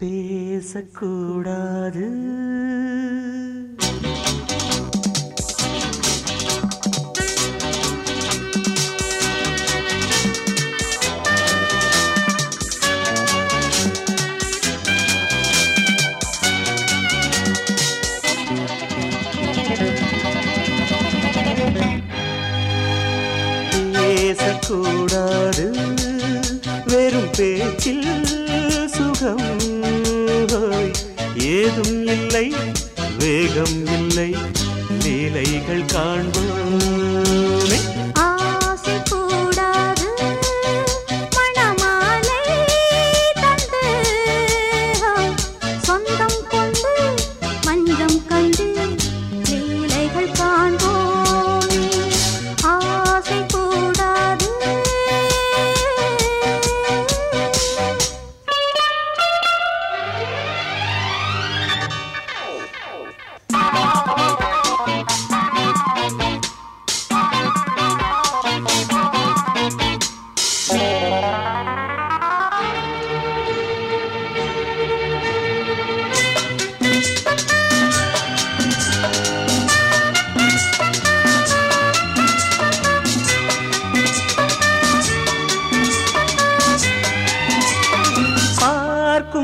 பேசக்கூடாது. பேசக்கூடாது. வெறும் பேச்சில் ஏதும் இல்லை வேகம் இல்லை லீலைகள் காண்போமே.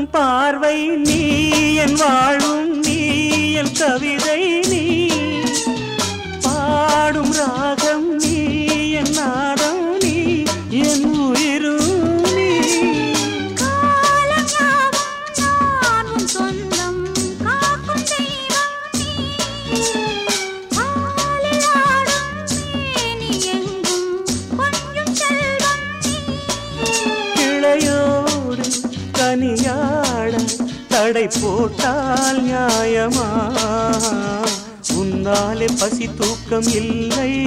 பார்வை நீ என் வாழும் நீ என் கவிதை நீ. கனியாட தடை போட்டால் நியாயமா? உன்னாலே பசி தூக்கம் இல்லை.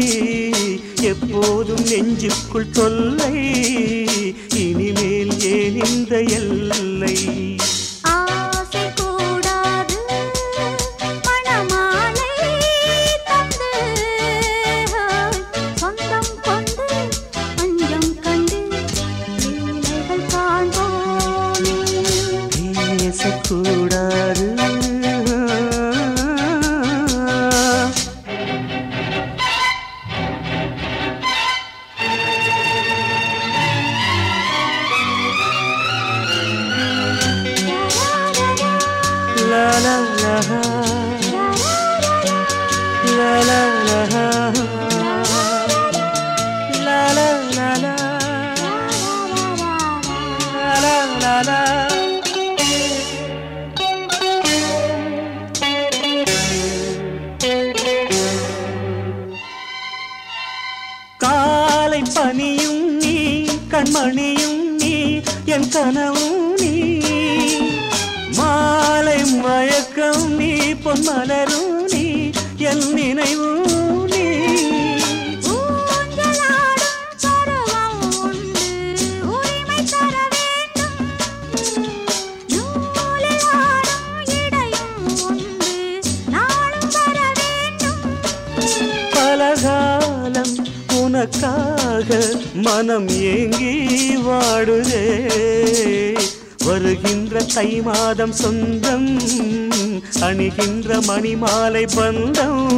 எப்போதும் நெஞ்சுக்குள் தொல்லை. இனிமேல் ஏன் இந்த எல்லை? கூடாது la la la பனியும் நீ கண்மணியும் நீ என் கனவும் நீ. மாலை மயக்கம் நீ பொன்மலரும் நீ என் நினைவும் நீ. பருவம் உனக்காக மனம் ஏங்கி வாடுதே. வருகின்ற தை மாதம் சொந்தம் அணிகின்ற மணிமாலை பந்தம்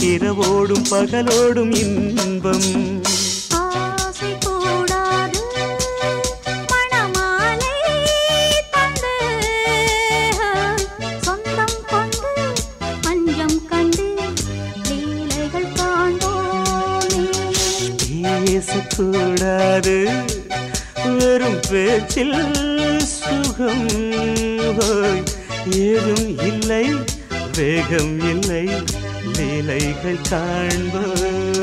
இரவோடும் பகலோடும் இன்பம். பேசக்கூடாது. வெறும் பேச்சில் சுகம் ஏதும் இல்லை வேகம் இல்லை லீலைகள் காண்போம்